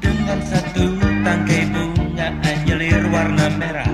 Dengan satu tangkai bunga anjelir warna merah.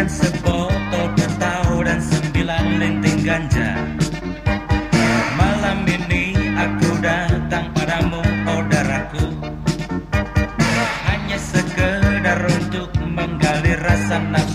makan sebotol kentau dan sembilan linting ganja. Malam ini aku datang padamu daraku, Hanya sekedar untuk menggali rasa nafsu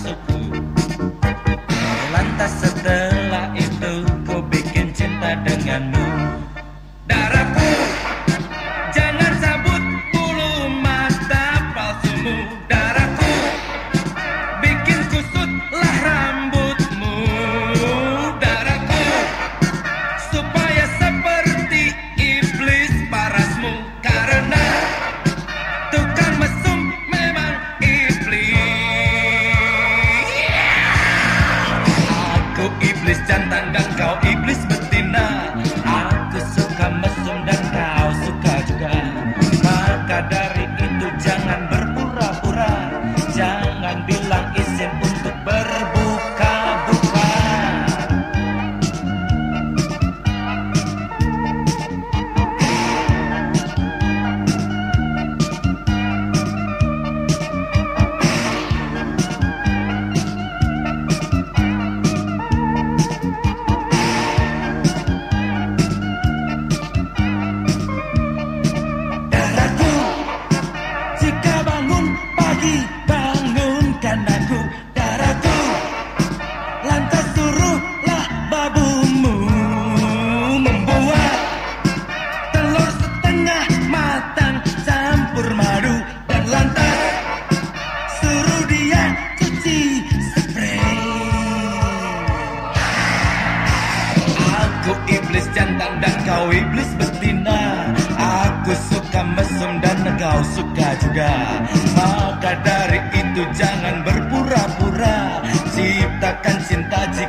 iblis kau iblis betina. Aku suka mesum dan kau suka juga. Maka dari itu jangan berpura-pura. Ciptakan cinta cinta